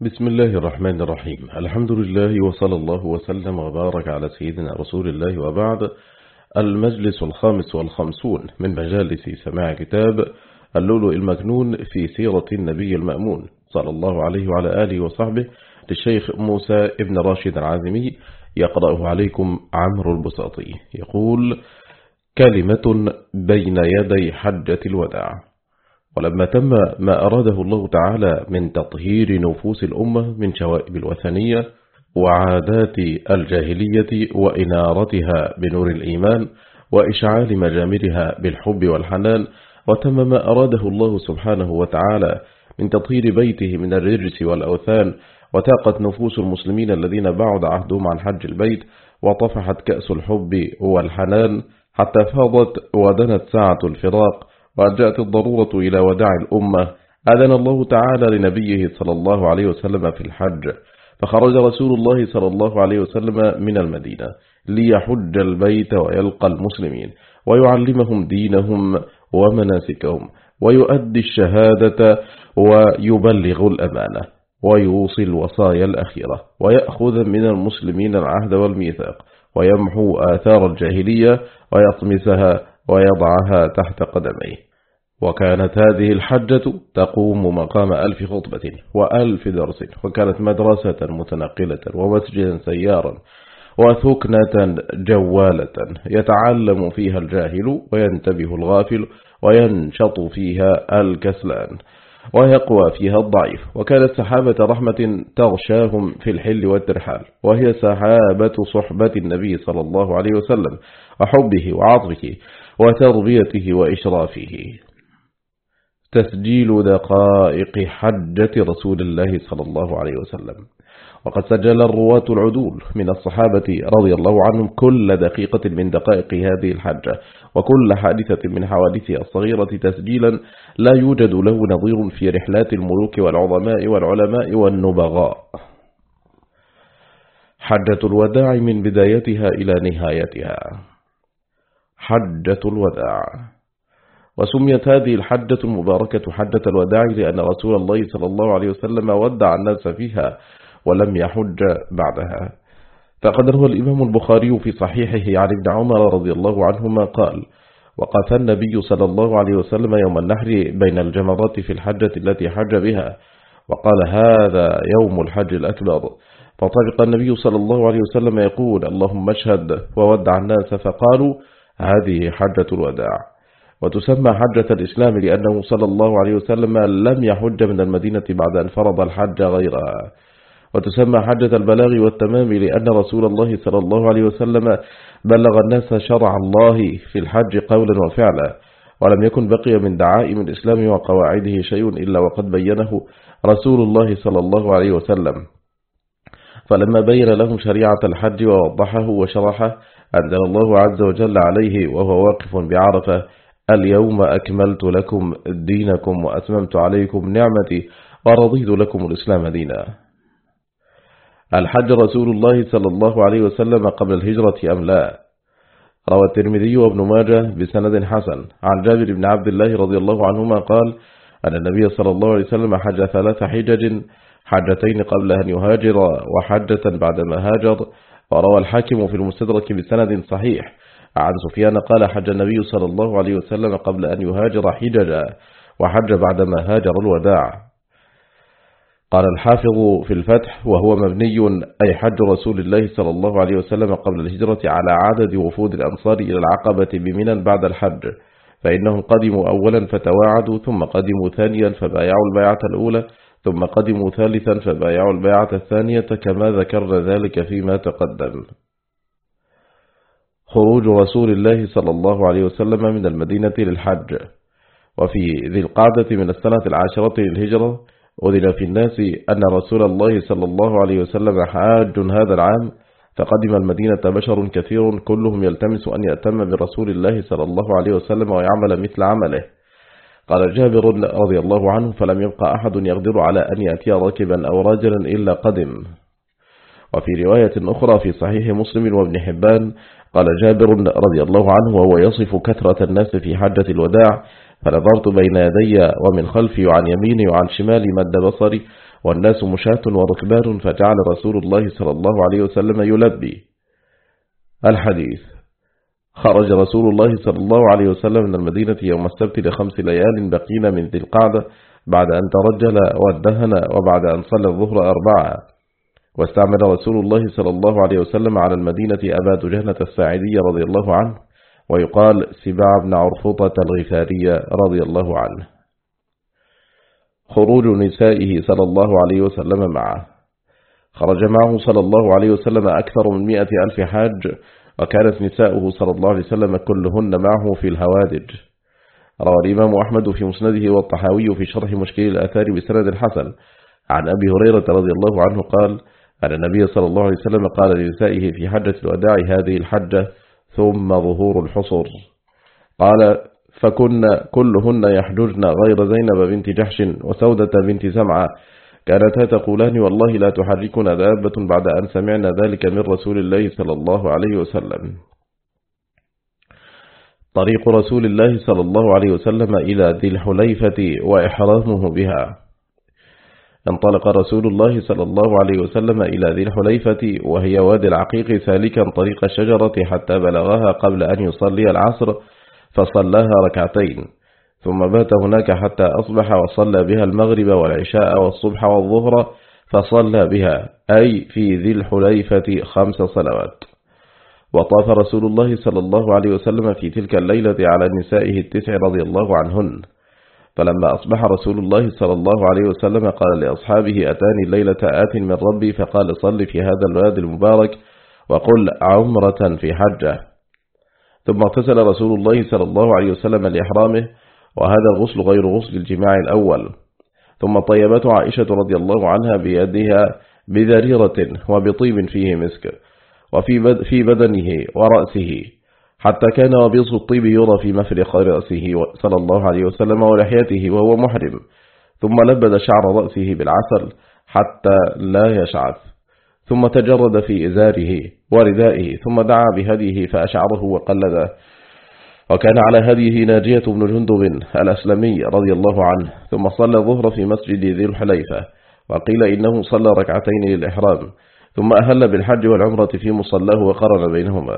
بسم الله الرحمن الرحيم. الحمد لله وصلى الله وسلم وبارك على سيدنا رسول الله وبعد. المجلس الخامس والخمسون من مجالس سماع كتاب اللؤلؤ المكنون في سيرة النبي المأمون صلى الله عليه وعلى آله وصحبه للشيخ موسى ابن راشد العازمي يقرأه عليكم عمرو البساطي. يقول كلمة بين يدي حجة الوداع. ولما تم ما أراده الله تعالى من تطهير نفوس الأمة من شوائب الوثنية وعادات الجاهلية وإنارتها بنور الإيمان وإشعال مجامرها بالحب والحنان وتم ما أراده الله سبحانه وتعالى من تطهير بيته من الرجس والأوثان وتاقت نفوس المسلمين الذين بعد عهدهم عن حج البيت وطفحت كأس الحب والحنان حتى فاضت ودنت ساعة الفراق وجاءت الضرورة إلى وداع الأمة أذن الله تعالى لنبيه صلى الله عليه وسلم في الحج فخرج رسول الله صلى الله عليه وسلم من المدينة ليحج البيت ويلقى المسلمين ويعلمهم دينهم ومناسكهم ويؤدي الشهادة ويبلغ الأمانة ويوصي الوصايا الأخيرة ويأخذ من المسلمين العهد والميثاق ويمحو آثار الجاهلية ويطمسها ويضعها تحت قدميه. وكانت هذه الحجة تقوم مقام ألف خطبة وألف درس وكانت مدرسة متنقلة ومسجدا سيارا وثكنة جوالة يتعلم فيها الجاهل وينتبه الغافل وينشط فيها الكسلان ويقوى فيها الضعيف. وكانت سحابة رحمة تغشاهم في الحل والترحال وهي سحابة صحبة النبي صلى الله عليه وسلم وحبه وعطفه وتربيته وإشرافه. تسجيل دقائق حجة رسول الله صلى الله عليه وسلم. وقد سجل الرواة العدول من الصحابة رضي الله عنهم كل دقيقة من دقائق هذه الحجة وكل حادثة من حوادثها الصغيرة تسجيلا لا يوجد له نظير في رحلات الملوك والعظماء والعلماء والنبغاء. حجة الوداع من بدايتها إلى نهايتها. حجة الوداع. وسميت هذه الحجة المباركة حجة الوداع لأن رسول الله صلى الله عليه وسلم ودع الناس فيها ولم يحج بعدها. فقد روى الإمام البخاري في صحيحه عن ابن عمر رضي الله عنهما قال وقف النبي صلى الله عليه وسلم يوم النحر بين الجمرات في الحجة التي حج بها وقال هذا يوم الحج الأكبر فطبق النبي صلى الله عليه وسلم يقول اللهم اشهد وودع الناس فقالوا هذه حجة الوداع وتسمى حجة الإسلام لأنه صلى الله عليه وسلم لم يحج من المدينة بعد أن فرض الحج غيرها وتسمى حجة البلاغ والتمام لأن رسول الله صلى الله عليه وسلم بلغ الناس شرع الله في الحج قولا وفعلا ولم يكن بقي من دعائم الإسلام وقواعده شيء إلا وقد بينه رسول الله صلى الله عليه وسلم. فلما بين لهم شريعة الحج ووضحه وشرحه أنزل الله عز وجل عليه وهو واقف بعرفة اليوم أكملت لكم دينكم وأتممت عليكم نعمتي ورضيت لكم الإسلام دينا. الحج رسول الله صلى الله عليه وسلم قبل الهجرة أم لا؟ روى الترمذي وابن ماجه بسند حسن. عن جابر بن عبد الله رضي الله عنهما قال أن النبي صلى الله عليه وسلم حج ثلاث حجج حجتين قبل أن يهاجر وحجة بعدما هاجر. وروى الحاكم في المستدرك بسند صحيح. عن سفيان قال حج النبي صلى الله عليه وسلم قبل أن يهاجر حججا وحج بعدما هاجر الوداع. قال الحافظ في الفتح وهو مبني أي حج رسول الله صلى الله عليه وسلم قبل الهجرة على عدد وفود الأنصار إلى العقبة بمنا بعد الحج فإنهم قدموا أولا فتواعدوا ثم قدموا ثانيا فبايعوا البيعة الأولى ثم قدموا ثالثا فبايعوا البيعة الثانية كما ذكرنا ذلك فيما تقدم. خروج رسول الله صلى الله عليه وسلم من المدينة للحج. وفي ذي القعدة من السنة العاشرة للهجرة أذن في الناس أن رسول الله صلى الله عليه وسلم حاج هذا العام فقدم المدينة بشر كثير كلهم يلتمس أن يأتم برسول الله صلى الله عليه وسلم ويعمل مثل عمله. قال جابر رضي الله عنه فلم يبقى أحد يقدر على أن يأتي راكبا أو راجلا إلا قدم. وفي رواية أخرى في صحيح مسلم وابن حبان قال جابر رضي الله عنه وهو يصف كثرة الناس في حجة الوداع فنظرت بين يدي ومن خلفي وعن يميني وعن شمالي مد بصري والناس مشاة وركبان فجعل رسول الله صلى الله عليه وسلم يلبي. الحديث خرج رسول الله صلى الله عليه وسلم من المدينة يوم السبت لخمس ليال بقين من ذي القعدة بعد أن ترجل وادهن وبعد أن صلى الظهر أربعة. واستعمل رسول الله صلى الله عليه وسلم على المدينة أبا دجهنة الساعدي رضي الله عنه ويقال سباع بن عرفطة الغفارية رضي الله عنه. خروج نسائه صلى الله عليه وسلم معه. خرج معه صلى الله عليه وسلم أكثر من مئة ألف حاج وكانت نساؤه صلى الله عليه وسلم كلهن معه في الهوادج. روى الإمام أحمد في مسنده والطحاوي في شرح مشكل الآثار بسند الحسن عن أبي هريرة رضي الله عنه قال أن النبي صلى الله عليه وسلم قال لنسائه في حجة الوداع هذه الحجة ثم ظهور الحصر. قال فكن كلهن يحججن غير زينب بنت جحش وسودة بنت زمعة كانتا تقولان والله لا تحركنا دابة بعد أن سمعنا ذلك من رسول الله صلى الله عليه وسلم. طريق رسول الله صلى الله عليه وسلم إلى ذي الحليفة وإحرامه بها. انطلق رسول الله صلى الله عليه وسلم إلى ذي الحليفة وهي وادي العقيق سالكا طريق الشجرة حتى بلغها قبل أن يصلي العصر فصلاها ركعتين. ثم بات هناك حتى أصبح وصلى بها المغرب والعشاء والصبح والظهر فصلى بها أي في ذي الحليفة خمس صلوات. وطاف رسول الله صلى الله عليه وسلم في تلك الليلة على نسائه التسع رضي الله عنهن. فلما أصبح رسول الله صلى الله عليه وسلم قال لأصحابه أتاني الليلة آت من ربي. فقال صل في هذا الوادي المبارك وقل عمرة في حجة. ثم اغتسل رسول الله صلى الله عليه وسلم لإحرامه وهذا الغسل غير غسل الجماع الأول. ثم طيبت عائشة رضي الله عنها بيدها بذريرة وبطيب فيه مسك وفي في بدنه ورأسه. حتى كان وبيص الطيب يرى في مفرق رأسه صلى الله عليه وسلم ولحيته وهو محرم ثم لبد شعر رأسه بالعسل حتى لا يشعث. ثم تجرد في إزاره وردائه ثم دعا بهديه فأشعره وقلده وكان على هديه ناجية بن جندب الأسلمي رضي الله عنه. ثم صلى الظهر في مسجد ذي الحليفة وقيل إنه صلى ركعتين للإحرام. ثم أهل بالحج والعمرة في مصلاه وقرن بينهما.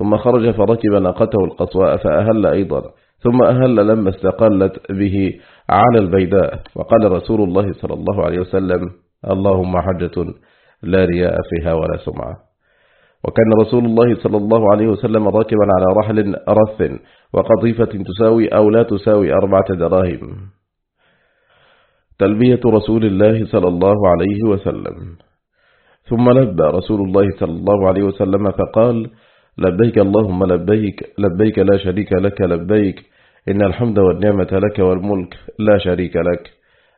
ثم خرج فركب ناقته القصواء فأهل أيضا ثم أهل لما استقلت به على البيداء. وقال رسول الله صلى الله عليه وسلم اللهم حجة لا رياء فيها ولا سمعة. وكان رسول الله صلى الله عليه وسلم راكبا على رحل رث وقطيفة تساوي أو لا تساوي أربعة دراهم. تلبية رسول الله صلى الله عليه وسلم. ثم لبى رسول الله صلى الله عليه وسلم فقال لبيك اللهم لبيك لبيك لا شريك لك لبيك. إن الحمد والنعمة لك والملك لا شريك لك.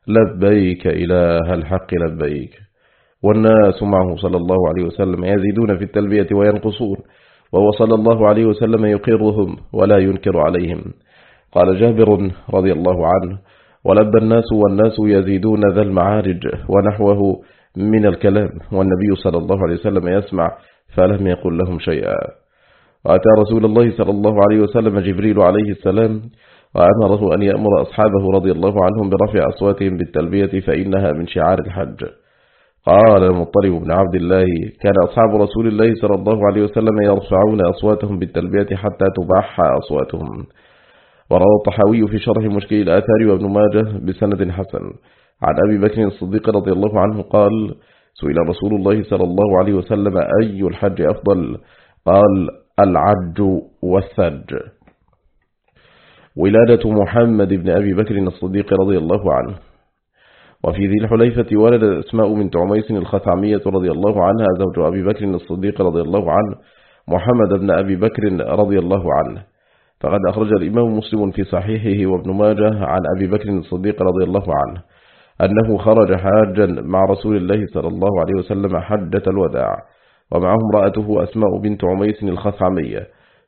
لبيك إله الحق لبيك. والناس معه صلى الله عليه وسلم يزيدون في التلبية وينقصون وهو صلى الله عليه وسلم يقرهم ولا ينكر عليهم. قال جابر رضي الله عنه ولبى الناس والناس يزيدون ذا المعارج ونحوه من الكلام والنبي صلى الله عليه وسلم يسمع فلم يقل لهم شيئا. وأتى رسول الله صلى الله عليه وسلم جبريل عليه السلام وأمره أن يأمر أصحابه رضي الله عنهم برفع أصواتهم بالتلبية فإنها من شعار الحج. قال المطلب بن عبد الله كان أصحاب رسول الله صلى الله عليه وسلم يرفعون أصواتهم بالتلبية حتى تباح أصواتهم. وروى الطحاوي في شرح مشكل الآثار وابن ماجه بسند حسن. عن أبي بكر الصديق رضي الله عنه قال سئل رسول الله صلى الله عليه وسلم أي الحج أفضل؟ قال العج والثج ولادة محمد بن أبي بكر الصديق رضي الله عنه. وفي ذي الحليفة ولد أسماء من عميس الخثعمية رضي الله عنها زوج أبي بكر الصديق رضي الله عنه محمد بن أبي بكر رضي الله عنه. فقد أخرج الإمام مسلم في صحيحه وابن ماجه عن أبي بكر الصديق رضي الله عنه أنه خرج حاجا مع رسول الله صلى الله عليه وسلم حجة الوداع. ومعه امرأته أسماء بنت عميس الخثعمية.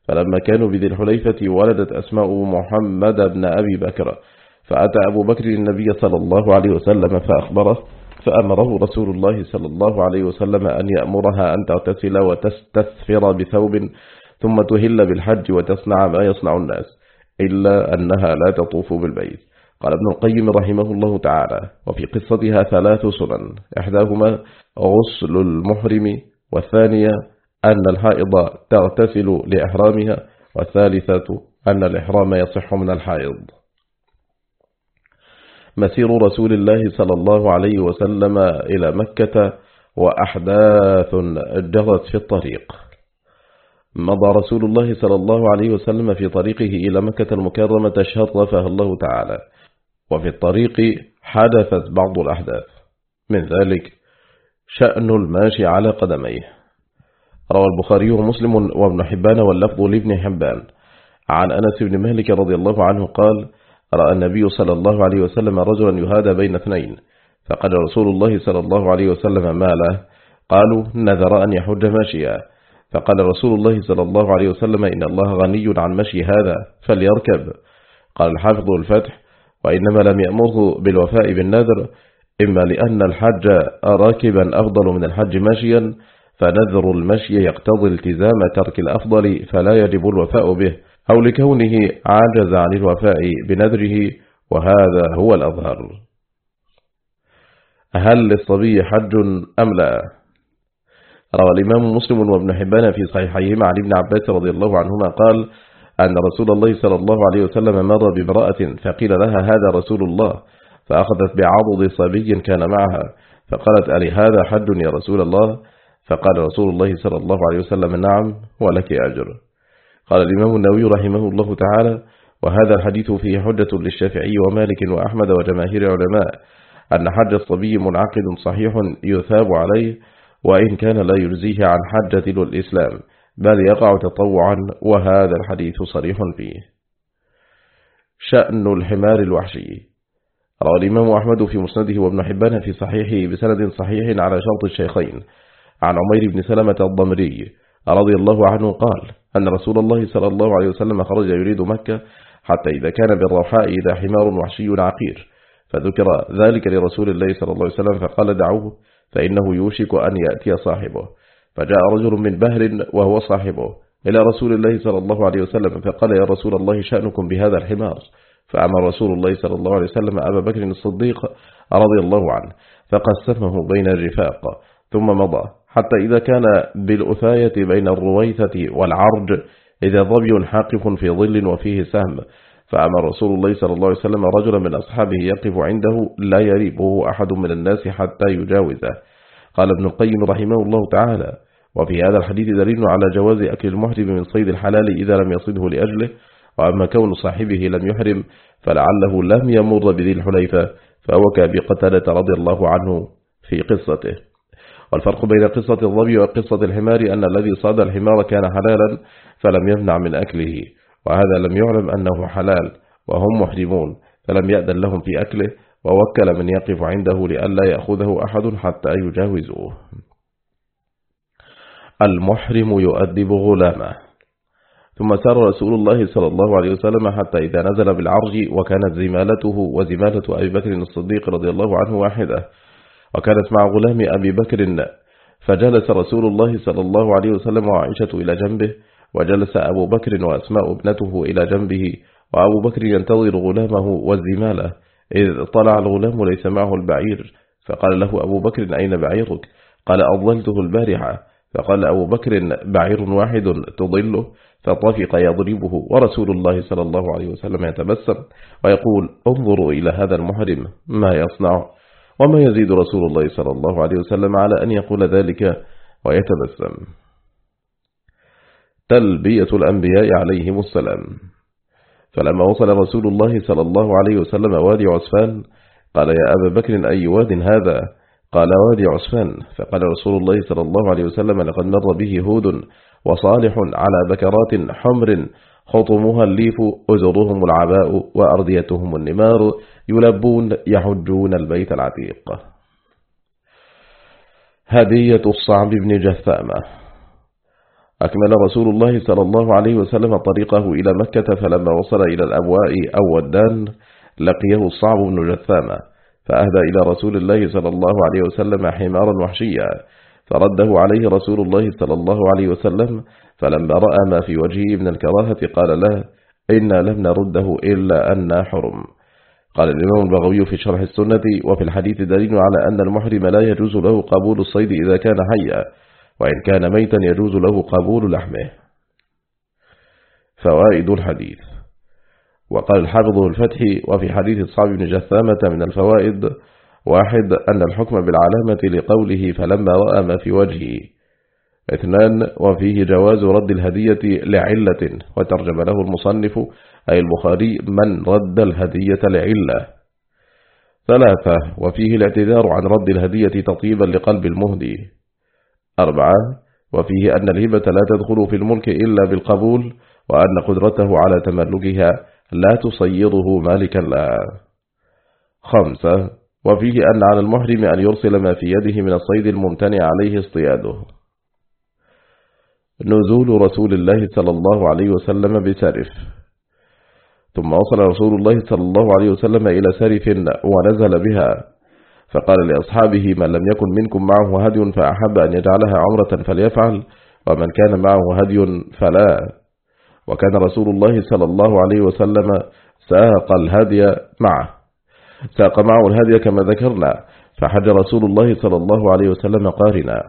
فلما كانوا بذي الحليفة ولدت أسماء محمد بن أبي بكر. فأتى أبو بكر النبي صلى الله عليه وسلم فأخبره فأمره رسول الله صلى الله عليه وسلم أن يأمرها أن تغتسل وتستثفر بثوب ثم تهل بالحج وتصنع ما يصنع الناس إلا أنها لا تطوف بالبيت. قال ابن القيم رحمه الله تعالى وفي قصتها ثلاث سنن إحداهما غسل المحرم والثانية أن الحائض تغتسل لإحرامها والثالثة أن الإحرام يصح من الحائض. مسير رسول الله صلى الله عليه وسلم إلى مكة وأحداث جرت في الطريق. مضى رسول الله صلى الله عليه وسلم في طريقه إلى مكة المكرمة شرفها الله تعالى. وفي الطريق حدثت بعض الأحداث. من ذلك شأن الماشي على قدميه. روى البخاري ومسلم وابن حبان واللفظ لابن حبان. عن أنس بن مالك رضي الله عنه قال رأى النبي صلى الله عليه وسلم رجلا يهادى بين اثنين فقال رسول الله صلى الله عليه وسلم ما له؟ قالوا نذر أن يحج ماشيا. فقال رسول الله صلى الله عليه وسلم إن الله غني عن مشي هذا فليركب. قال الحافظ الفتح وإنما لم يأمره بالوفاء بالنذر إما لأن الحج راكبا أفضل من الحج ماشيا فنذر المشي يقتضي التزام ترك الأفضل فلا يجب الوفاء به. أو لكونه عاجز عن الوفاء بنذره وهذا هو الأظهر. هل للصبي حج أم لا؟ روى الإمام مسلم وابن حبان في صحيحيهما عن ابن عباس رضي الله عنهما قال أن رسول الله صلى الله عليه وسلم مر بامرأة فقيل لها هذا رسول الله. فأخذت بعضد صبي كان معها فقالت ألي هذا حج يا رسول الله؟ فقال رسول الله صلى الله عليه وسلم نعم ولك أجر. قال الإمام النووي رحمه الله تعالى وهذا الحديث فيه حجة للشافعي ومالك وأحمد وجماهير علماء أن حج الصبي منعقد صحيح يثاب عليه وإن كان لا يجزيه عن حجة للإسلام بل يقع تطوعا وهذا الحديث صريح فيه. شأن الحمار الوحشي. روى الإمام أحمد في مسنده وابن حبان في صحيحه بسند صحيح على شرط الشيخين. عن عمير بن سلمة الضمري رضي الله عنه قال أن رسول الله صلى الله عليه وسلم خرج يريد مكة حتى إذا كان بالروحاء إذا حمار وحشي عقير. فذكر ذلك لرسول الله صلى الله عليه وسلم فقال دعوه فإنه يوشك أن يأتي صاحبه. فجاء رجل من بهر وهو صاحبه إلى رسول الله صلى الله عليه وسلم فقال يا رسول الله شأنكم بهذا الحمار. فأمر رسول الله صلى الله عليه وسلم أبا بكر الصديق رضي الله عنه فقسمه بين الرفاق ثم مضى. حتى إذا كان بالأثاية بين الرويثة والعرج إذا ظبي حاقف في ظل وفيه سهم. فأمر رسول الله صلى الله عليه وسلم رجلا من أصحابه يقف عنده لا يريبه أحد من الناس حتى يجاوزه. قال ابن القيم رحمه الله تعالى وفي هذا الحديث دليل على جواز أكل المحرم من صيد الحلال إذا لم يصده لأجله وأما كون صاحبه لم يحرم فلعله لم يمر بذي الحليفة فهو كابقتلة رضي الله عنه في قصته. والفرق بين قصة الظبي وقصة الحمار أن الذي صاد الحمار كان حلالا فلم يمنع من أكله وهذا لم يعلم أنه حلال وهم محرمون فلم يأذن لهم في أكله ووكل من يقف عنده لئلا يأخذه أحد حتى يجاوزوه. المحرم يؤدب غلامه ثم سار رسول الله صلى الله عليه وسلم حتى إذا نزل بالعرج وكانت زمالته وزمالة أبي بكر الصديق رضي الله عنه واحدة وكانت مع غلام أبي بكر فجلس رسول الله صلى الله عليه وسلم وعائشة إلى جنبه وجلس أبو بكر وأسماء ابنته إلى جنبه وأبو بكر ينتظر غلامه والزمالة إذ طلع الغلام ليس معه البعير فقال له أبو بكر أين بعيرك؟ قال أضللته البارحة فقال أبو بكر بعير واحد تضله فطفق يضربه ورسول الله صلى الله عليه وسلم يتبسم ويقول انظروا إلى هذا المحرم ما يصنع وما يزيد رسول الله صلى الله عليه وسلم على أن يقول ذلك ويتبسم. تلبية الأنبياء عليهم السلام. فلما وصل رسول الله صلى الله عليه وسلم وادي عسفان قال يا أبا بكر أي واد هذا؟ قال وادي عسفان. فقال رسول الله صلى الله عليه وسلم لقد مر به هود وصالح على بكرات حمر خطمها الليف أزرهم العباء وأرضيتهم النمار يلبون يحجون البيت العتيق. هدية الصعب بن جثامة. أكمل رسول الله صلى الله عليه وسلم طريقه إلى مكة فلما وصل إلى الأبواء أو ودان لقيه الصعب بن جثامة فأهدى إلى رسول الله صلى الله عليه وسلم حمارا وحشيا. فرده عليه رسول الله صلى الله عليه وسلم فلما رأى ما في وجهه من الكراهة قال له إنا لم نرده إلا أن حرم. قال الإمام البغوي في شرح السنة وفي الحديث دليل على أن المحرم لا يجوز له قبول الصيد إذا كان حيا وإن كان ميتا يجوز له قبول لحمه. فوائد الحديث. وقال الحافظ الفتح وفي حديث صعب بن جثامة من الفوائد واحد أن الحكم بالعلامة لقوله فلما رأى ما في وجهه. اثنان وفيه جواز رد الهدية لعلة وترجم له المصنف أي البخاري من رد الهدية لعلة. ثلاثة وفيه الاعتذار عن رد الهدية تطيبا لقلب المهدي. أربعة وفيه أن الهبة لا تدخل في الملك إلا بالقبول وأن قدرته على تملكها لا تصيره مالكا لها خمسة وفيه أن على المحرم أن يرسل ما في يده من الصيد الممتنع عليه اصطياده. نزول رسول الله صلى الله عليه وسلم بسرف. ثم وصل رسول الله صلى الله عليه وسلم إلى سرف ونزل بها. فقال لأصحابه من لم يكن منكم معه هدي فأحب أن يجعلها عمرة فليفعل ومن كان معه هدي فلا. وكان رسول الله صلى الله عليه وسلم ساق الهدي معه. ساق معه الهدي كما ذكرنا فحج رسول الله صلى الله عليه وسلم قارنا.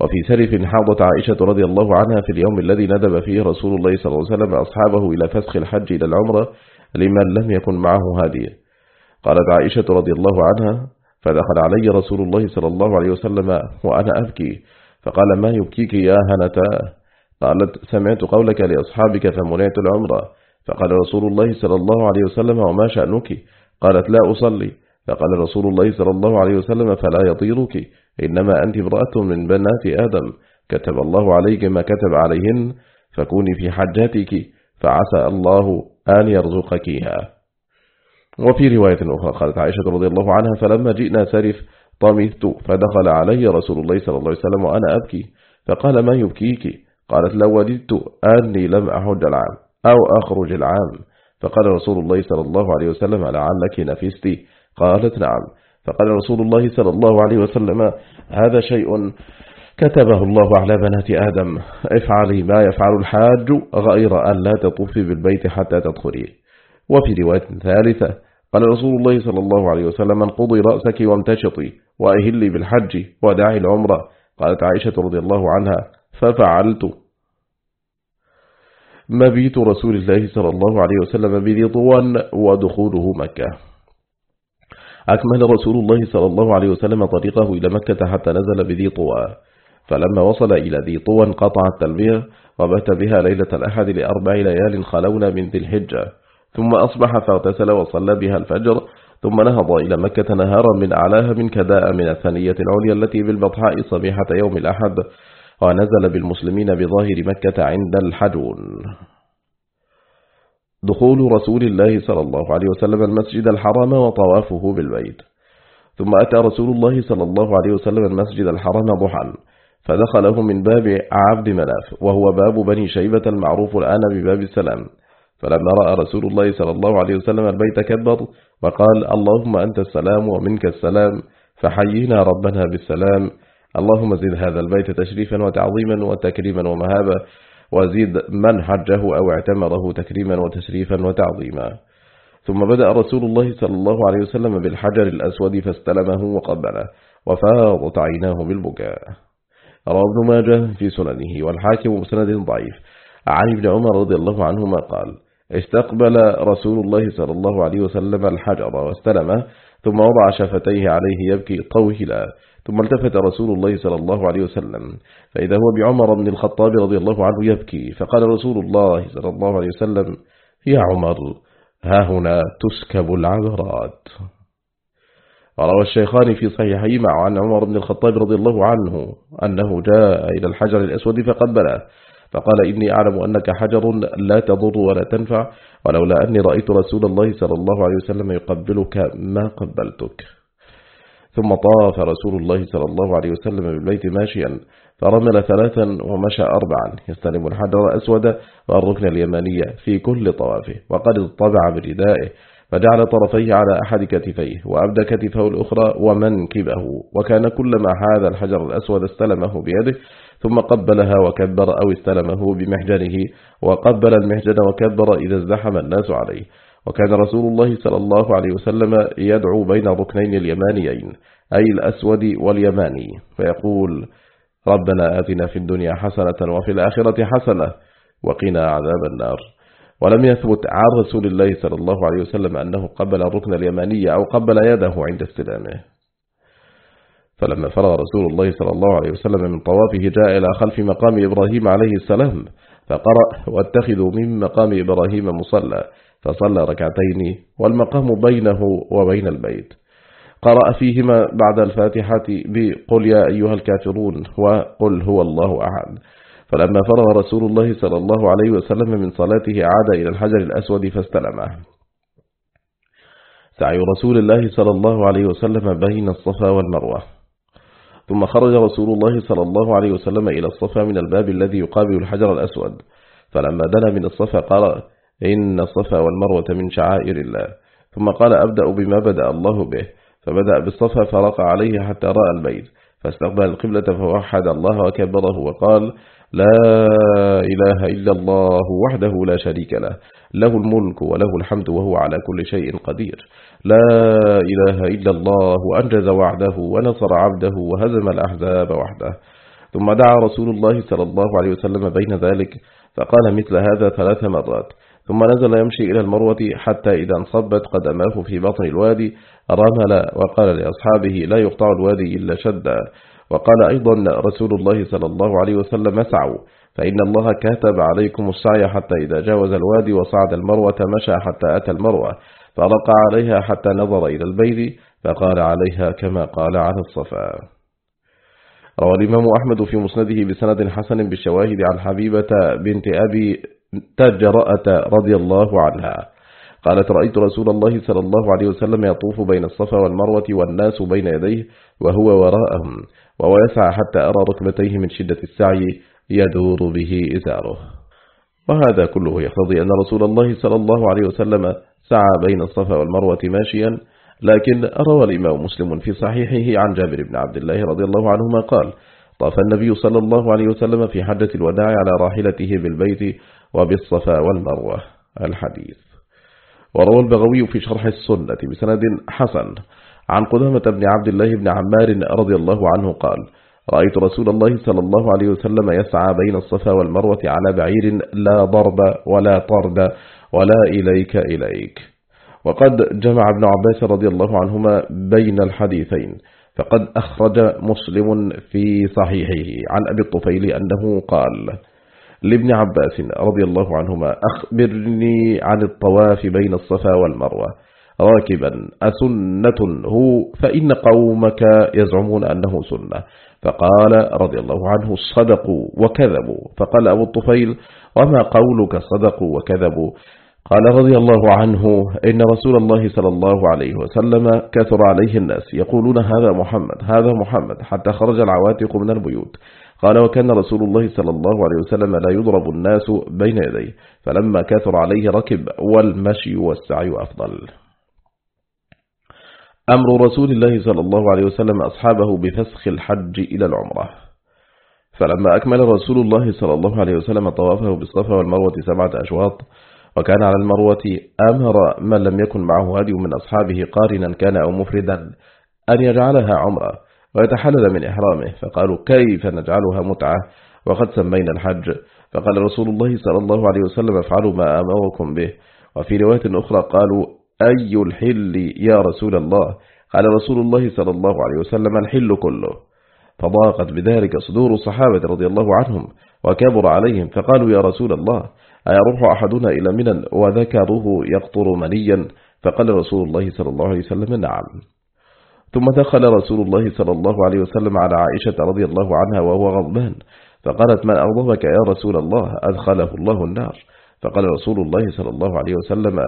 وفي سرف حاضت عائشة رضي الله عنها في اليوم الذي ندب فيه رسول الله صلى الله عليه وسلم أصحابه إلى فسخ الحج إلى العمرة لمن لم يكن معه هدي قالت عائشة رضي الله عنها فدخل علي رسول الله صلى الله عليه وسلم وأنا أبكي فقال ما يبكيك يا هنتا قالت سمعت قولك لأصحابك فمنعت العمرة فقال رسول الله صلى الله عليه وسلم وما شأنك؟ قالت لا أصلي. فقال رسول الله صلى الله عليه وسلم فلا يطيرك إنما أنت امرأة من بنات آدم. كتب الله عليك ما كتب عليهن فكوني في حجاتك فعسى الله أن يرزقكيها وفي رواية أخرى قالت عائشة رضي الله عنها فلما جئنا سرف طمثت فدخل علي رسول الله صلى الله عليه وسلم وأنا أبكي. فقال ما يبكيك؟ قالت لو وددت أني لم أحج العام أو أخرج العام. فقال رسول الله صلى الله عليه وسلم لعلك نفستي قالت نعم. فقال رسول الله صلى الله عليه وسلم هذا شيء كتبه الله على بنات آدم. افعلي ما يفعل الحاج غير أن لا تطوفي بالبيت حتى تدخلي. وفي رواية ثالثة قال رسول الله صلى الله عليه وسلم انقضي رأسك وامتشطي وأهلي بالحج ودعي العمرة. قالت عائشة رضي الله عنها ففعلت. مبيت رسول الله صلى الله عليه وسلم بذي ودخوله مكة. أكمل رسول الله صلى الله عليه وسلم طريقه إلى مكة حتى نزل بذي طوى فلما وصل إلى ذي طوى قطع التلبية وبات بها ليلة الأحد لأربع ليال خلون من ذي الحجة. ثم أصبح فاغتسل وصلى بها الفجر. ثم نهض إلى مكة نهارا من أعلاها من كداء من الثانية العليا التي بالبطحاء صبيحة يوم الأحد. ونزل بالمسلمين بظاهر مكة عند الحجون دخول رسول الله صلى الله عليه وسلم المسجد الحرام وطوافه بالبيت. ثم أتى رسول الله صلى الله عليه وسلم المسجد الحرام ضحى. فدخله من باب عبد مناف وهو باب بني شيبة المعروف الآن بباب السلام. فلما رأى رسول الله صلى الله عليه وسلم البيت كبر وقال اللهم أنت السلام ومنك السلام فحيينا ربنا بالسلام. اللهم زد هذا البيت تشريفا وتعظيما وتكريما ومهابا وزيد من حجه أو اعتمره تكريما وتشريفا وتعظيما. ثم بدأ رسول الله صلى الله عليه وسلم بالحجر الأسود فاستلمه وقبله وفاضت عيناه بالبكاء. روى ابن ماجه في سننه والحاكم بسند ضعيف. عن ابن عمر رضي الله عنهما قال استقبل رسول الله صلى الله عليه وسلم الحجر واستلمه ثم وضع شفتيه عليه يبكي طويلا. ثم التفت رسول الله صلى الله عليه وسلم. فإذا هو بعمر بن الخطاب رضي الله عنه يبكي. فقال رسول الله صلى الله عليه وسلم يا عمر ها هنا تسكب العبرات روى الشيخان في صحيحهما عن عمر بن الخطاب رضي الله عنه أنه جاء إلى الحجر الأسود فقبله. فقال إني أعلم أنك حجر لا تضر ولا تنفع ولولا أني رأيت رسول الله صلى الله عليه وسلم يقبلك ما قبلتك. ثم طاف رسول الله صلى الله عليه وسلم بالبيت ماشيا فرمل ثلاثا ومشى أربعا. يستلم الحجر أسود والركن اليمانية في كل طوافه وقد اطبع بردائه فجعل طرفيه على أحد كتفيه وأبدى كتفه الأخرى ومنكبه وكان كلما هذا الحجر الأسود استلمه بيده ثم قبلها وكبر أو استلمه بمحجنه وقبل المحجن وكبر إذا ازدحم الناس عليه. وكان رسول الله صلى الله عليه وسلم يدعو بين الركنين اليمانيين أي الأسود واليماني فيقول ربنا آتنا في الدنيا حسنة وفي الآخرة حسنة وقنا عذاب النار. ولم يثبت عن رسول الله صلى الله عليه وسلم أنه قبل الركن اليماني أو قبل يده عند استلامه. فلما فرغ رسول الله صلى الله عليه وسلم من طوافه جاء إلى خلف مقام إبراهيم عليه السلام فقرأ واتخذوا من مقام إبراهيم مصلى. فصلى ركعتين والمقام بينه وبين البيت. قرأ فيهما بعد الفاتحة بقل يا أيها الكافرون وقل هو الله أحد. فلما فرغ رسول الله صلى الله عليه وسلم من صلاته عاد إلى الحجر الأسود فاستلمه. سعي رسول الله صلى الله عليه وسلم بين الصفا والمروة. ثم خرج رسول الله صلى الله عليه وسلم إلى الصفا من الباب الذي يقابل الحجر الأسود. فلما دنا من الصفا قال إن الصفا والمروة من شعائر الله. ثم قال أبدأ بما بدأ الله به. فبدأ بالصفا فرق عليه حتى رأى البيت. فاستقبل القبلة فوحد الله وكبره وقال لا إله إلا الله وحده لا شريك له. له الملك وله الحمد وهو على كل شيء قدير. لا إله إلا الله وأنجز وعده ونصر عبده وهزم الأحزاب وحده. ثم دعا رسول الله صلى الله عليه وسلم بين ذلك. فقال مثل هذا ثلاث مرات. ثم نزل يمشي إلى المروة حتى إذا انصبت قدماه في بطن الوادي رمل وقال لأصحابه لا يقطع الوادي إلا شدا. وقال أيضا رسول الله صلى الله عليه وسلم اسعوا فإن الله كاتب عليكم السعي حتى إذا جاوز الوادي وصعد المروة مشى حتى أتى المروة فرقع عليها حتى نظر إلى البيت فقال عليها كما قال عن الصفا. روى الإمام أحمد في مسنده بسند حسن بالشواهد عن حبيبة بنت أبي تجرأة رضي الله عنها. قالت رأيت رسول الله صلى الله عليه وسلم يطوف بين الصفا والمروة والناس بين يديه وهو وراءهم وهو يسعى حتى أرى ركبتيه من شدة السعي يدور به إزاره. وهذا كله يقتضي أن رسول الله صلى الله عليه وسلم سعى بين الصفا والمروة ماشيا لكن روى الإمام مسلم في صحيحه عن جابر بن عبد الله رضي الله عنهما قال طاف النبي صلى الله عليه وسلم في حجة الوداع على راحلته بالبيت وبالصفا والمروة الحديث. وروى البغوي في شرح السنة بسند حسن. عن قدامة بن عبد الله بن عمار رضي الله عنه قال رأيت رسول الله صلى الله عليه وسلم يسعى بين الصفا والمروة على بعير لا ضرب ولا طرد ولا إليك إليك. وقد جمع ابن عباس رضي الله عنهما بين الحديثين فقد أخرج مسلم في صحيحه. عن أبي الطفيل أنه قال لابن عباس رضي الله عنهما أخبرني عن الطواف بين الصفا والمروة. راكبا أسنة هو فإن قومك يزعمون أنه سنة. فقال رضي الله عنه صدقوا وكذبوا. فقال أبو الطفيل وما قولك صدقوا وكذبوا؟ قال رضي الله عنه إن رسول الله صلى الله عليه وسلم كثر عليه الناس يقولون هذا محمد هذا محمد حتى خرج العواتق من البيوت. قال وكان رسول الله صلى الله عليه وسلم لا يضرب الناس بين يديه فلما كثر عليه ركب والمشي والسعي أفضل. أمر رسول الله صلى الله عليه وسلم أصحابه بفسخ الحج إلى العمرة. فلما أكمل رسول الله صلى الله عليه وسلم طوافه بالصفا والمروة سبعة أشواط وكان على المروة أمر من لم يكن معه هدي من أصحابه قارنا كان أو مفردا أن يجعلها عمرة. ويتحلل من إحرامه. فقالوا كيف نجعلها متعة؟ وقد سمينا الحج. فقال رسول الله صلى الله عليه وسلم افعلوا ما أمركم به. وفي رواية أخرى قالوا أي الحل يا رسول الله؟ قال رسول الله صلى الله عليه وسلم الحل كله. فضاقت بذلك صدور الصحابة رضي الله عنهم وكبر عليهم. فقالوا يا رسول الله أيروح أحدنا إلى منى وذكره يقطر منيا؟ فقال رسول الله صلى الله عليه وسلم نعم. ثم دخل رسول الله صلى الله عليه وسلم على عائشة رضي الله عنها وهو غضبان. فقالت من أغضبك يا رسول الله؟ أدخله الله النار. فقال رسول الله صلى الله عليه وسلم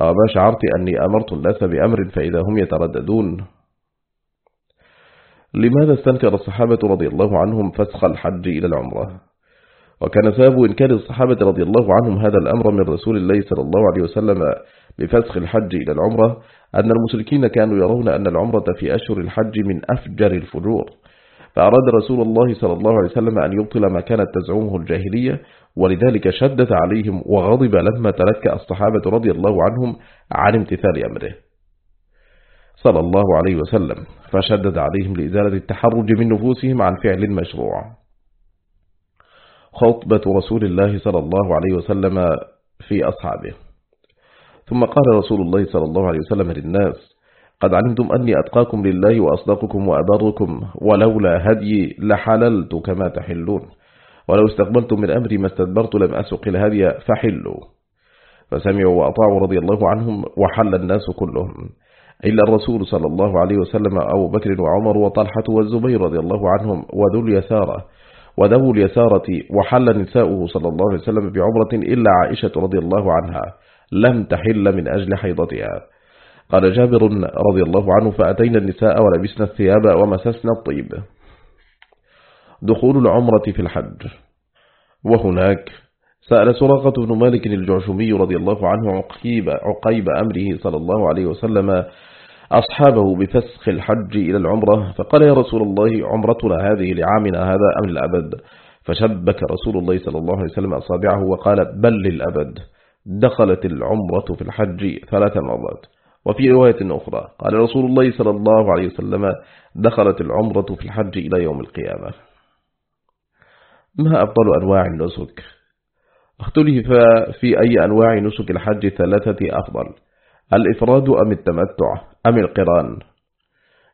أما شعرت أني أمرت الناس بأمر فإذا هم يترددون. لماذا استنكر الصحابة رضي الله عنهم فسخ الحج إلى العمرة؟ وكان سبب إنكار الصحابة رضي الله عنهم هذا الأمر من رسول الله صلى الله عليه وسلم بفسخ الحج إلى العمرة أن المشركين كانوا يرون أن العمرة في أشهر الحج من أفجر الفجور. فأراد رسول الله صلى الله عليه وسلم أن يبطل ما كانت تزعمه الجاهلية ولذلك شدد عليهم وغضب لما تلكأ الصحابة رضي الله عنهم عن امتثال أمره. صلى الله عليه وسلم فشدد عليهم لإزالة التحرج من نفوسهم عن فعل مشروع. خطبة رسول الله صلى الله عليه وسلم في أصحابه. ثم قال رسول الله صلى الله عليه وسلم للناس قد علمتم أني أتقاكم لله وأصدقكم وأبركم ولولا هدي لحللت كما تحلون ولو استقبلتم من أمري ما استدبرت لم أسق الهدي فحلوا. فسمعوا وأطاعوا رضي الله عنهم وحل الناس كلهم إلا الرسول صلى الله عليه وسلم أبو بكر وعمر وطلحة والزبير رضي الله عنهم وذو اليسارة وذو اليسارة وحل نساؤه صلى الله عليه وسلم بعمرة إلا عائشة رضي الله عنها. لم تحل من أجل حيضتها. قال جابر رضي الله عنه فأتينا النساء ولبسنا الثياب ومسسنا الطيب. دخول العمرة في الحج. وهناك سأل سراقة بن مالك الجعشمي رضي الله عنه عقيب, عقيب أمره صلى الله عليه وسلم أصحابه بفسخ الحج إلى العمرة فقال يا رسول الله عمرتنا هذه لعامنا هذا أم الأبد فشبك رسول الله صلى الله عليه وسلم أصابعه وقال بل للأبد. دخلت العمرة في الحج ثلاث مرات. وفي رواية أخرى قال رسول الله صلى الله عليه وسلم دخلت العمرة في الحج إلى يوم القيامة. ما أفضل أنواع النسك؟ اختلف في أي أنواع نسك الحج ثلاثة أفضل؟ الإفراد أم التمتع أم القران؟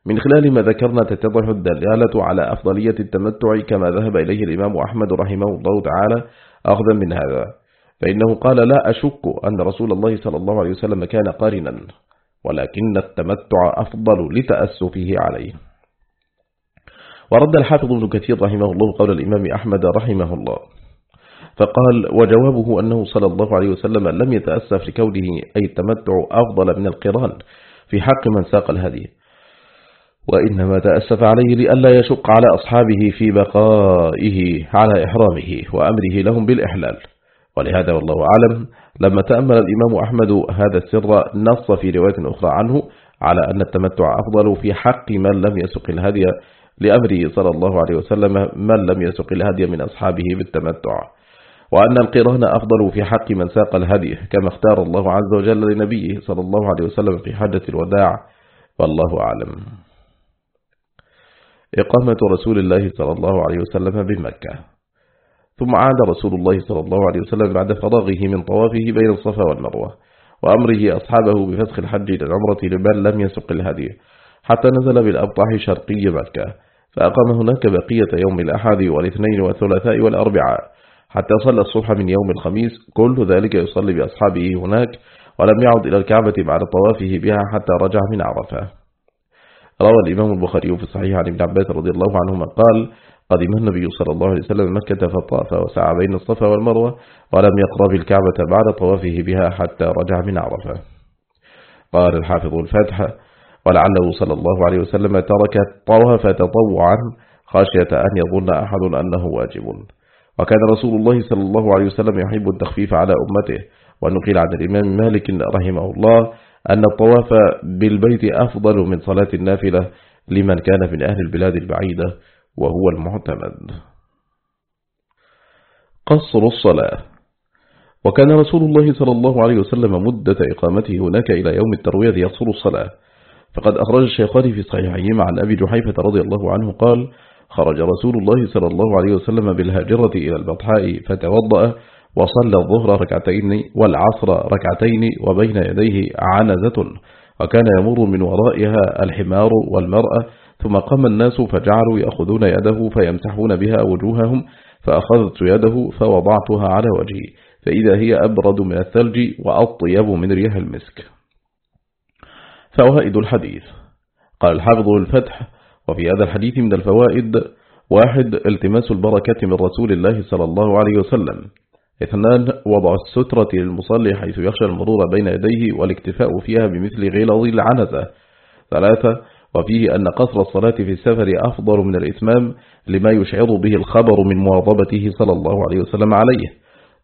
من خلال ما ذكرنا تتضح الدلالة على أفضلية التمتع كما ذهب إليه الإمام أحمد رحمه الله تعالى أخذا من هذا. فإنه قال لا أشك أن رسول الله صلى الله عليه وسلم كان قارنا ولكن التمتع أفضل لتأسفه عليه. ورد الحافظ ابن كثير رحمه الله قول الإمام أحمد رحمه الله فقال وجوابه أنه صلى الله عليه وسلم لم يتأسف لكونه أي التمتع أفضل من القران في حق من ساق الهدي. وإنما تأسف عليه لئلا يشق على أصحابه في بقائه على إحرامه وأمره لهم بالإحلال. ولهذا والله أعلم لما تأمل الإمام أحمد هذا السر نص في رواية أخرى عنه على أن التمتع أفضل في حق من لم يسق الهدي لأمره صلى الله عليه وسلم من لم يسق الهدي من أصحابه بالتمتع. وأن القران أفضل في حق من ساق الهدي كما اختار الله عز وجل لنبيه صلى الله عليه وسلم في حجة الوداع. والله أعلم. إقامة رسول الله صلى الله عليه وسلم بمكة. ثم عاد رسول الله صلى الله عليه وسلم بعد فراغه من طوافه بين الصفا والمروة وأمره أصحابه بفسخ الحج للعمرة لمن لم يسق الهدي حتى نزل بالأبطح شرقي مكة فأقام هناك بقية يوم الأحد والاثنين والثلاثاء والأربعاء حتى صلى الصبح من يوم الخميس كل ذلك يصلي بأصحابه هناك ولم يعد إلى الكعبة بعد طوافه بها حتى رجع من عرفة. روى الإمام البخاري في الصحيح عن ابن عباس رضي الله عنهما قال قدم النبي صلى الله عليه وسلم مكة فطاف وسعى بين الصفا والمروة ولم يقرب الكعبة بعد طوافه بها حتى رجع من عرفة. قال الحافظ الفتح ولعله صلى الله عليه وسلم ترك الطواف تطوعا خشية أن يظن أحد أنه واجب. وكان رسول الله صلى الله عليه وسلم يحب التخفيف على أمته ونقل عن الإمام مالك رحمه الله أن الطواف بالبيت أفضل من صلاة النافلة لمن كان من أهل البلاد البعيدة وهو المعتمد. قصر الصلاة. وكان رسول الله صلى الله عليه وسلم مدة إقامته هناك إلى يوم التروية يقصر الصلاة. فقد أخرج الشيخان في صحيحهما عن أبي جحيفة رضي الله عنه قال خرج رسول الله صلى الله عليه وسلم بالهاجرة إلى البطحاء فتوضأ وصلى الظهر ركعتين والعصر ركعتين وبين يديه عنزة وكان يمر من ورائها الحمار والمرأة ثم قام الناس فجعلوا يأخذون يده فيمسحون بها وجوههم فأخذت يده فوضعتها على وجهي فإذا هي أبرد من الثلج وأطيب من ريح المسك. فوائد الحديث. قال الحافظ الفتح وفي هذا الحديث من الفوائد واحد التماس البركة من رسول الله صلى الله عليه وسلم. اثنان وضع السترة للمصلي حيث يخشى المرور بين يديه والاكتفاء فيها بمثل غلظ العنزة. ثلاثة وفيه أن قصر الصلاة في السفر أفضل من الإتمام لما يشعر به الخبر من مواظبته صلى الله عليه وسلم عليه.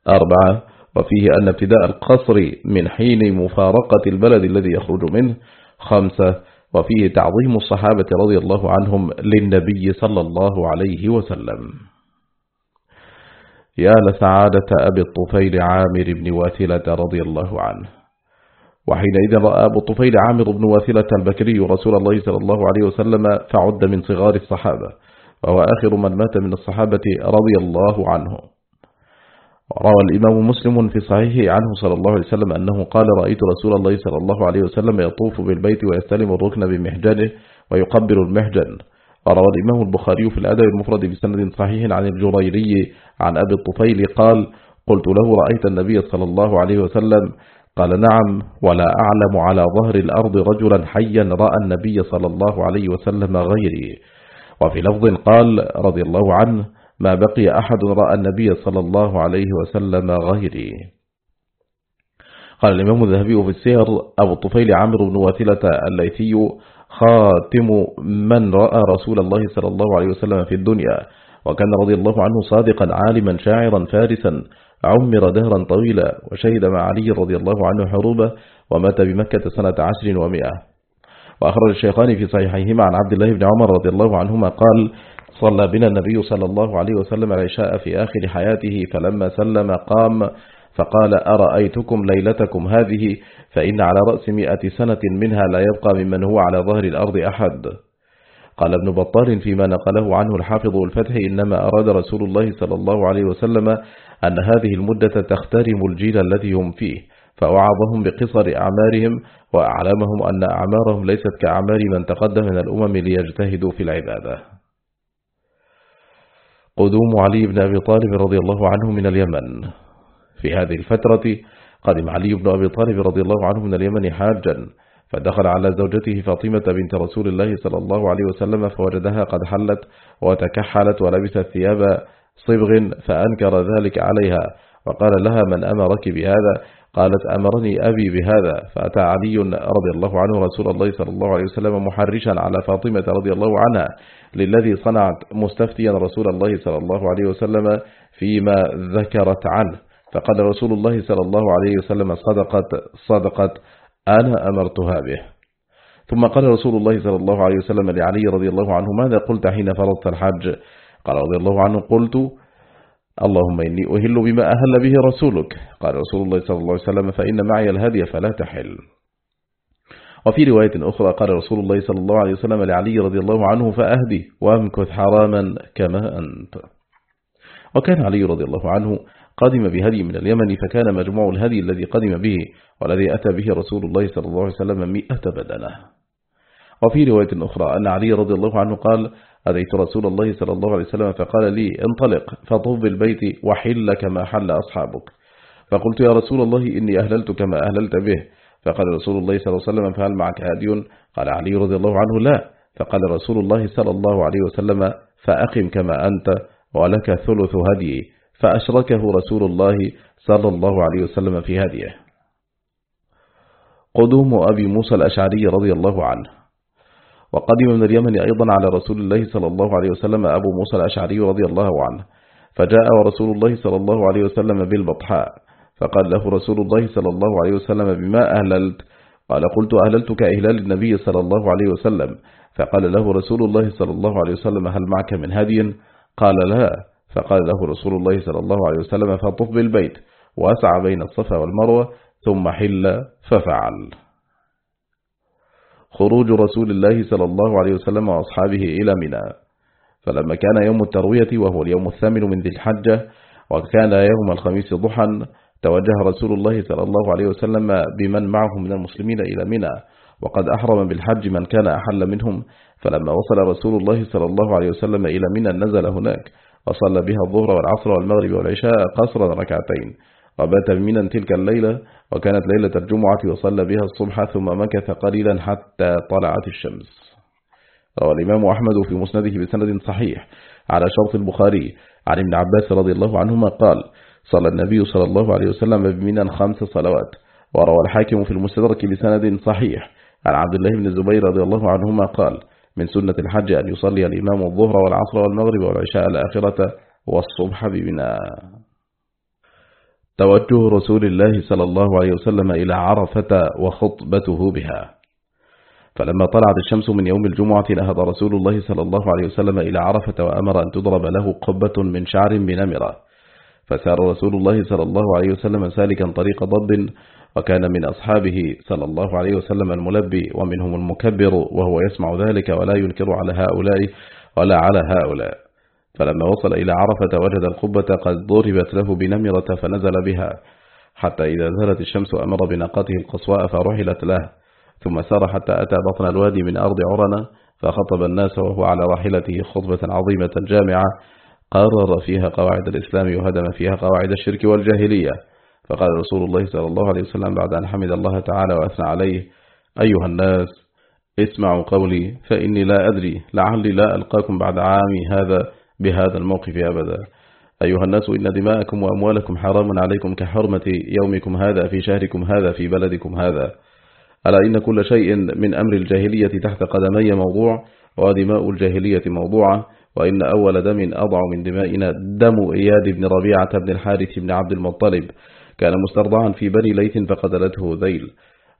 أربعة وفيه أن ابتداء القصر من حين مفارقة البلد الذي يخرج منه. خمسة وفيه تعظيم الصحابة رضي الله عنهم للنبي صلى الله عليه وسلم. يا لسعادة أبي الطفيل عامر بن واثلة رضي الله عنه. وحينئذ رأى أبو الطفيل عامر بن واثلة البكري رسول الله صلى الله عليه وسلم فعد من صغار الصحابة وهو آخر من مات من الصحابة رضي الله عنه. روى الإمام مسلم في صحيحه عنه صلى الله عليه وسلم أنه قال رأيت رسول الله صلى الله عليه وسلم يطوف بالبيت ويستلم الركن بمحجنه ويقبل المحجن وروى الإمام البخاري في الأدب المفرد بسند صحيح عن الجريري عن أبي الطفيل قال قلت له رأيت النبي صلى الله عليه وسلم قال نعم ولا أعلم على ظهر الأرض رجلا حيا رأى النبي صلى الله عليه وسلم غيري. وفي لفظ قال رضي الله عنه ما بقي أحد رأى النبي صلى الله عليه وسلم غيري. قال الإمام الذهبي في السير أبو الطفيل عمرو بن واثلة الليثي خاتم من رأى رسول الله صلى الله عليه وسلم في الدنيا وكان رضي الله عنه صادقا عالما شاعرا فارسا. عمر دهرا طويلا وشهد مع علي رضي الله عنه حروبه ومات بمكة سنة عشر ومئة وأخرج الشيخان في صحيحيهما عن عبد الله بن عمر رضي الله عنهما قال صلى بنا النبي صلى الله عليه وسلم العشاء في آخر حياته فلما سلم قام فقال أرأيتكم ليلتكم هذه؟ فإن على رأس مئة سنة منها لا يبقى ممن هو على ظهر الأرض أحد. قال ابن بطال فيما نقله عنه الحافظ الفتح إنما أراد رسول الله صلى الله عليه وسلم أن هذه المدة تخترم الجيل الذي هم فيه فوعظهم بقصر أعمارهم وأعلمهم أن أعمارهم ليست كأعمار من تقدم من الأمم ليجتهدوا في العبادة. قدوم علي بن أبي طالب رضي الله عنه من اليمن. في هذه الفترة قدم علي بن أبي طالب رضي الله عنه من اليمن حاجا فدخل على زوجته فاطمة بنت رسول الله صلى الله عليه وسلم فوجدها قد حلت وتكحلت ولبست ثياب صبغ فأنكر ذلك عليها وقال لها من أمرك بهذا؟ قالت أمرني أبي بهذا فأتى علي رضي الله عنه رسول الله صلى الله عليه وسلم محرشا على فاطمة رضي الله عنها للذي صنعت مستفتيا رسول الله صلى الله عليه وسلم فيما ذكرت عنه. فقال رسول الله صلى الله عليه وسلم صدقت صدقت أنا أمرتها به. ثم قال رسول الله صلى الله عليه وسلم لعلي رضي الله عنه ماذا قلت حين فرضت الحج؟ قال رضي الله عنه قلت اللهم إني أهل بما أهل به رسولك. قال رسول الله صلى الله عليه وسلم فإن معي الهدي فلا تحل. وفي رواية أخرى قال رسول الله صلى الله عليه وسلم لعلي رضي الله عنه فأهدي وأمكث حراما كما أنت. وكان علي رضي الله عنه قدم بهدي من اليمن فكان مجموع الهدي الذي قدم به والذي أتى به رسول الله صلى الله عليه وسلم مئة بدنة. وفي رواية أخرى أن علي رضي الله عنه قال أتيت رسول الله صلى الله عليه وسلم فقال لي انطلق فطوف بالبيت وحل كما حل أصحابك. فقلت يا رسول الله إني أهللت كما أهللت به. فقال رسول الله صلى الله عليه وسلم فهل معك هادي قال علي رضي الله عنه لا. فقال رسول الله صلى الله عليه وسلم فأقم كما أنت ولك ثلث هدي فأشركه رسول الله صلى الله عليه وسلم في هديه. قدوم أبي موسى الأشعري رضي الله عنه. وقدم من اليمن أيضا على رسول الله صلى الله عليه وسلم أبو موسى الأشعري رضي الله عنه فجاء ورسول الله صلى الله عليه وسلم بالبطحاء فقال له رسول الله صلى الله عليه وسلم بما أهللت؟ قال قلت أهللت كإهلال النبي صلى الله عليه وسلم فقال له رسول الله صلى الله عليه وسلم هل معك من هدي؟ قال لا فقال له رسول الله صلى الله عليه وسلم فطف بالبيت وأسعى بين الصفا والمروة ثم حل ففعل. خروج رسول الله صلى الله عليه وسلم وأصحابه إلى منى. فلما كان يوم التروية وهو اليوم الثامن من ذي الحجة وكان يوم الخميس ضحى توجه رسول الله صلى الله عليه وسلم بمن معه من المسلمين إلى منى وقد أحرم بالحج من كان أحل منهم. فلما وصل رسول الله صلى الله عليه وسلم إلى منى نزل هناك وصلى بها الظهر والعصر والمغرب والعشاء قصرا ركعتين. وبات بمنا تلك الليلة وكانت ليلة الجمعة وصلى بها الصبح ثم مكث قليلا حتى طلعت الشمس. روى الإمام أحمد في مسنده بسند صحيح على شرط البخاري. عن ابن عباس رضي الله عنهما قال صلى النبي صلى الله عليه وسلم بمنا خمس صلوات وروى الحاكم في المستدرك بسند صحيح. عن عبد الله بن الزبير رضي الله عنهما قال من سنة الحج أن يصلي الإمام الظهر والعصر والمغرب والعشاء الآخرة والصبح ببناء توجه رسول الله صلى الله عليه وسلم إلى عرفة وخطبته بها. فلما طلعت الشمس من يوم الجمعة نهض رسول الله صلى الله عليه وسلم إلى عرفة وأمر أن تضرب له قبة من شعر بنمرة. فسار رسول الله صلى الله عليه وسلم سالكا طريق ضب وكان من أصحابه صلى الله عليه وسلم الملبي ومنهم المكبر وهو يسمع ذلك ولا ينكر على هؤلاء ولا على هؤلاء. فلما وصل إلى عرفة وجد القبة قد ضربت له بنمرة فنزل بها. حتى إذا زالت الشمس أمر بناقته القصواء فرحلت له. ثم سار حتى أتى بطن الوادي من أرض عرنة فخطب الناس وهو على راحلته خطبة عظيمة جامعة قرر فيها قواعد الإسلام وهدم فيها قواعد الشرك والجاهلية. فقال رسول الله صلى الله عليه وسلم بعد أن حمد الله تعالى وأثنى عليه أيها الناس اسمعوا قولي فإني لا أدري لعلي لا ألقاكم بعد عامي هذا بهذا الموقف أبدا. أيها الناس إن دماءكم وأموالكم حرام عليكم كحرمة يومكم هذا في شهركم هذا في بلدكم هذا. ألا إن كل شيء من أمر الجاهلية تحت قدمي موضوع ودماء الجاهلية موضوعة. وإن أول دم أضع من دمائنا دم إياد بن ربيعة بن الحارث بن عبد المطلب. كان مسترضعا في بني ليث فقتلته ذيل.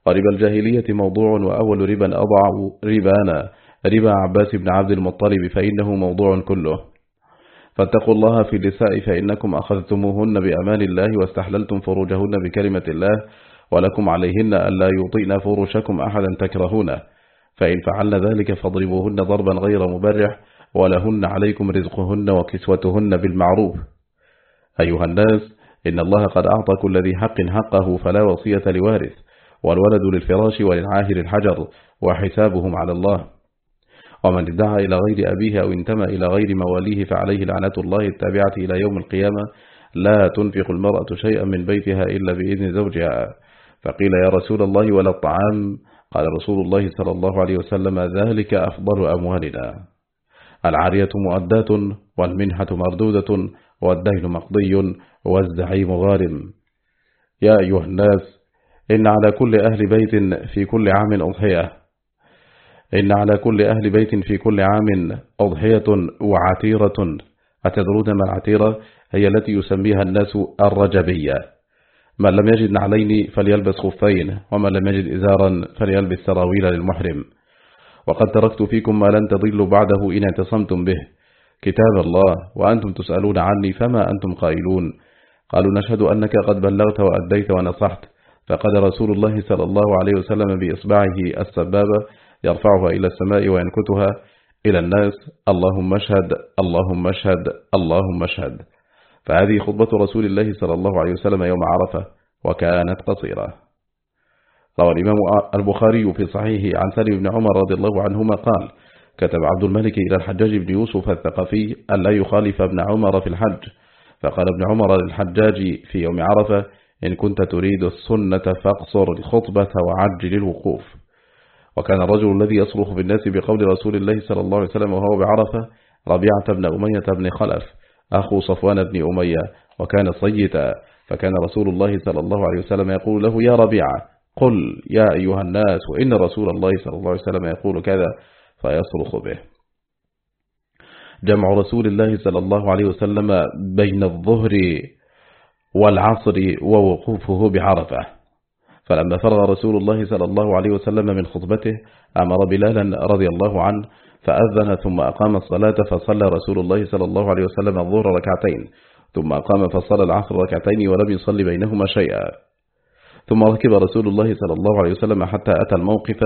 وربا الجاهلية موضوع وأول ربا أضع ربانا ربا عباس بن عبد المطلب فإنه موضوع كله. فاتقوا الله في النساء فإنكم أخذتموهن بأمان الله واستحللتم فروجهن بكلمة الله ولكم عليهن ألا يطئن فرشكم أحدا تكرهونه فإن فعلن ذلك فاضربوهن ضربا غير مبرح ولهن عليكم رزقهن وكسوتهن بالمعروف. أيها الناس إن الله قد أعطى كل ذي حق حقه فلا وصية لوارث والولد للفراش وللعاهر الحجر وحسابهم على الله. ومن ادعى إلى غير أبيه أو انتمى إلى غير مواليه فعليه لعنة الله التابعة إلى يوم القيامة لا تنفق المرأة شيئا من بيتها إلا بإذن زوجها. فقيل يا رسول الله ولا الطعام؟ قال رسول الله صلى الله عليه وسلم ذلك أفضل أموالنا. العارية مؤداة والمنحة مردودة والدين مقضي والزعيم غارم. يا أيها الناس إن على كل أهل بيت في كل عام أضحية. إن على كل أهل بيت في كل عام أضحية وعتيرة. أتدرون ما العتيرة؟ هي التي يسميها الناس الرجبية. من لم يجد نعلين فليلبس خفين ومن لم يجد إزارا فليلبس سراويل للمحرم. وقد تركت فيكم ما لن تضلوا بعده إن اعتصمتم به. كتاب الله وأنتم تسألون عني فما أنتم قائلون. قالوا نشهد أنك قد بلغت وأديت ونصحت. فقد رسول الله صلى الله عليه وسلم بإصبعه السبابة يرفعها إلى السماء وينكتها إلى الناس. اللهم اشهد اللهم اشهد اللهم اشهد. فهذه خطبة رسول الله صلى الله عليه وسلم يوم عرفة وكانت قصيرة. روى الإمام البخاري في صحيحه عن سالم بن عمر رضي الله عنهما قال كتب عبد الملك إلى الحجاج بن يوسف الثقفي أن لا يخالف ابن عمر في الحج. فقال ابن عمر للحجاج في يوم عرفة إن كنت تريد السنة فاقصر الخطبة وعجل الوقوف. وكان الرجل الذي يصرخ بالناس بقول رسول الله صلى الله عليه وسلم وهو بعرفة ربيعة بن أمية بن خلف أخو صفوان بن أمية وكان صيتا فكان رسول الله صلى الله عليه وسلم يقول له يا ربيعة قل يا أيها الناس وإن رسول الله صلى الله عليه وسلم يقول كذا فيصرخ به. جمع رسول الله صلى الله عليه وسلم بين الظهر والعصر ووقوفه بعرفة. فلما فرغ رسول الله صلى الله عليه وسلم من خطبته أمر بلالا رضي الله عنه فأذن ثم أقام الصلاة فصلى رسول الله صلى الله عليه وسلم الظهر ركعتين ثم أقام فصلى العصر ركعتين ولم يصلي بينهما شيئا. ثم ركب رسول الله صلى الله عليه وسلم حتى أتى الموقف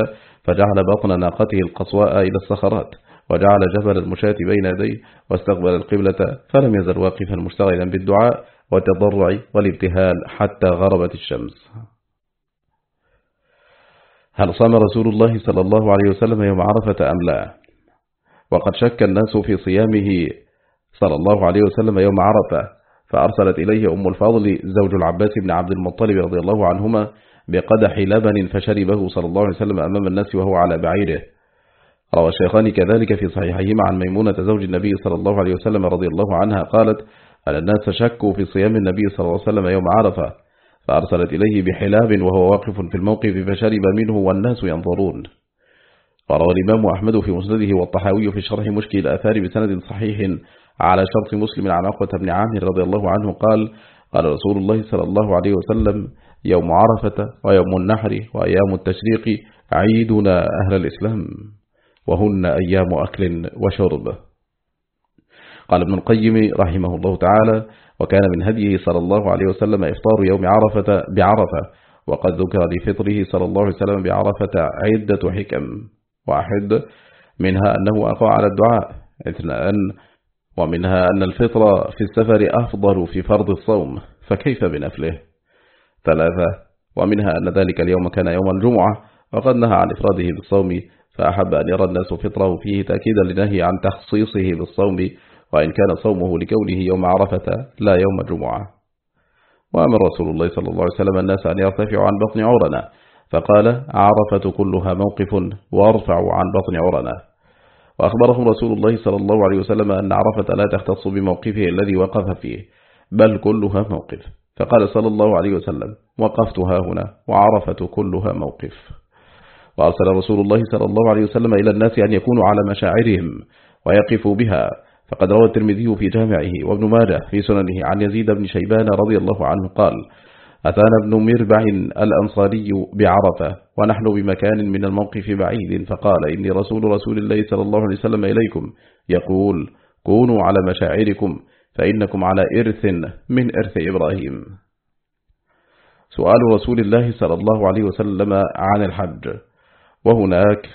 فجعل بطن ناقته القصواء إلى الصخرات وجعل جبل المشاة بين يديه واستقبل القبلة فلم يزل واقفا مشتغلا بالدعاء والتضرع والابتهال حتى غربت الشمس. هل صام رسول الله صلى الله عليه وسلم يوم عرفة أم لا؟ وقد شك الناس في صيامه صلى الله عليه وسلم يوم عرفة فأرسلت إليه أم الفضل زوج العباس بن عبد المطلب رضي الله عنهما بقدح لبن فشربه صلى الله عليه وسلم أمام الناس وهو على بعيره. روى الشيخان كذلك في صحيحهما عن ميمونة زوج النبي صلى الله عليه وسلم رضي الله عنها قالت أن الناس شكوا في صيام النبي صلى الله عليه وسلم يوم عرفة؟ فأرسلت إليه بحلاب وهو واقف في الموقف فشرب منه والناس ينظرون. وروى الإمام أحمد في مسنده والطحاوي في شرح مشكل الآثار بسند صحيح على شرط مسلم عن عقبة بن عامر رضي الله عنه قال قال رسول الله صلى الله عليه وسلم يوم عرفة ويوم النحر وأيام التشريق عيدنا أهل الإسلام وهن أيام أكل وشرب. قال ابن القيم رحمه الله تعالى وكان من هديه صلى الله عليه وسلم إفطار يوم عرفة بعرفة وقد ذكر لفطره صلى الله عليه وسلم بعرفة عدة حكم. واحد منها أنه أقع على الدعاء إثنان ومنها أن الفطر في السفر أفضل في فرض الصوم فكيف بنفله؟ ثلاثة ومنها أن ذلك اليوم كان يوم الجمعة وقد نهى عن إفراده بالصوم فأحب أن يرى الناس فطره فيه تأكيدا لنهي عن تخصيصه بالصوم وإن كان صومه لكونه يوم عرفة لا يوم الجمعة وأمر رسول الله صلى الله عليه وسلم الناس أن يرتفعوا عن بطن عرنا. فقال عرفة كلها موقف وارفعوا عن بطن عرنا. وأخبرهم رسول الله صلى الله عليه وسلم أن عرفة لا تختص بموقفه الذي وقف فيه بل كلها موقف. فقال صلى الله عليه وسلم وقفت ها هنا وعرفة كلها موقف. وأرسل رسول الله صلى الله عليه وسلم إلى الناس أن يكونوا على مشاعرهم ويقفوا بها. فقد روى الترمذي في جامعه وابن ماجه في سننه عن يزيد بن شيبان رضي الله عنه قال أتانا ابن مربع الأنصاري بعرفة ونحن بمكان من الموقف بعيد فقال إني رسول رسول الله صلى الله عليه وسلم إليكم. يقول كونوا على مشاعركم فإنكم على إرث من إرث إبراهيم. سؤال رسول الله صلى الله عليه وسلم عن الحج. وهناك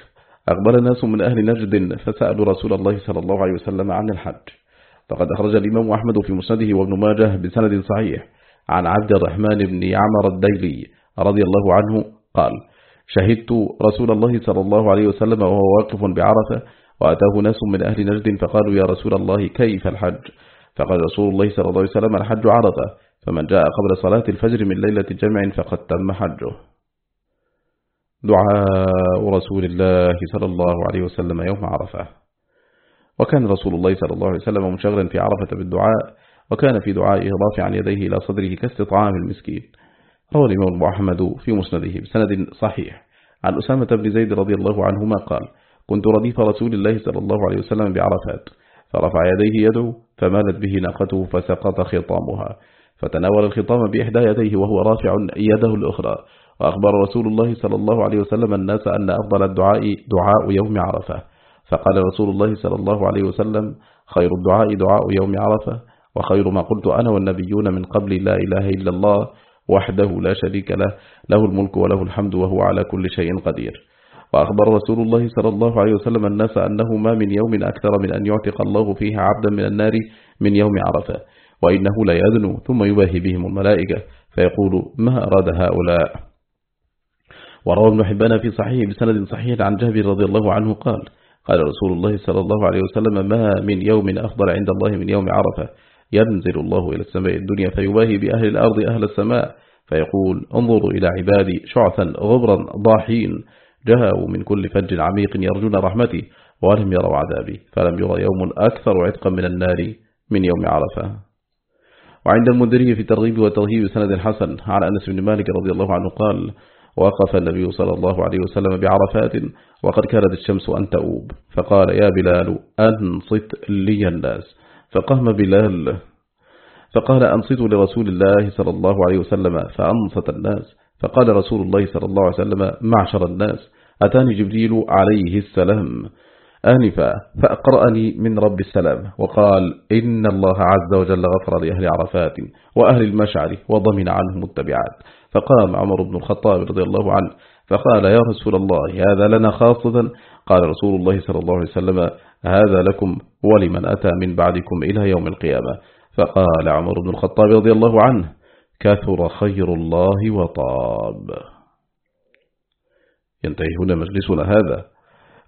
أقبل ناس من أهل نجد فسألوا رسول الله صلى الله عليه وسلم عن الحج. فقد أخرج الإمام أحمد في مسنده وابن ماجه بسند صحيح عن عبد الرحمن بن يعمر الديلي رضي الله عنه قال شهدت رسول الله صلى الله عليه وسلم وهو واقف بعرفة وأتاه ناس من أهل نجد فقالوا يا رسول الله كيف الحج؟ فقال رسول الله صلى الله عليه وسلم الحج عرفة فمن جاء قبل صلاة الفجر من ليلة جمع فقد تم حجه. دعاء رسول الله صلى الله عليه وسلم يوم عرفة. وكان رسول الله صلى الله عليه وسلم مشغلا في عرفة بالدعاء وكان في دعائه رافعا يديه إلى صدره كاستطعام المسكين. روى الإمام محمد في مسنده بسند صحيح. عن أسامة بن زيد رضي الله عنهما قال كنت رديف رسول الله صلى الله عليه وسلم بعرفات فرفع يديه يدعو فمالت به ناقته فسقط خطامها فتناول الخطام بإحدى يديه وهو رافع يده الأخرى وأخبر رسول الله صلى الله عليه وسلم الناس أن أفضل الدعاء دعاء يوم عرفة. فقال رسول الله صلى الله عليه وسلم خير الدعاء دعاء يوم عرفة وخير ما قلت أنا والنبيون من قبل لا إله إلا الله وحده لا شريك له له الملك وله الحمد وهو على كل شيء قدير. وأخبر رسول الله صلى الله عليه وسلم الناس أنه ما من يوم أكثر من أن يعتق الله فيه عبدا من النار من يوم عرفة وإنه لا يدنو ثم يباهي بهم الملائكة فيقول ما أراد هؤلاء؟ وروى ابن حبان في صحيح بسند صحيح عن جابر رضي الله عنه قال قال رسول الله صلى الله عليه وسلم ما من يوم أفضل عند الله من يوم عرفة ينزل الله إلى السماء الدنيا فيباهي بأهل الأرض أهل السماء فيقول انظروا إلى عبادي شعثا غبرا ضاحين جاءوا من كل فج عميق يرجون رحمتي ولم يروا عذابي فلم يرى يوم أكثر عتقا من النار من يوم عرفة. وعند المدري في ترغيب وترهيب سند الحسن على أنس بن مالك رضي الله عنه قال وقف النبي صلى الله عليه وسلم بعرفات وقد كانت الشمس أن تؤوب. فقال يا بلال أنصت لي الناس. فقام بلال فقال أنصتوا لرسول الله صلى الله عليه وسلم فأنصت الناس. فقال رسول الله صلى الله عليه وسلم معشر الناس أتاني جبريل عليه السلام. آنفا فأقرأني من رب السلام. وقال إن الله عز وجل غفر لأهل عرفات وأهل المشعر وضمن عنهم التبعات. فقام عمر بن الخطاب رضي الله عنه فقال يا رسول الله هذا لنا خاصة؟ قال رسول الله صلى الله عليه وسلم هذا لكم ولمن أتى من بعدكم إلى يوم القيامة. فقال عمر بن الخطاب رضي الله عنه كثر خير الله وطاب. ينتهي هنا مجلسنا هذا.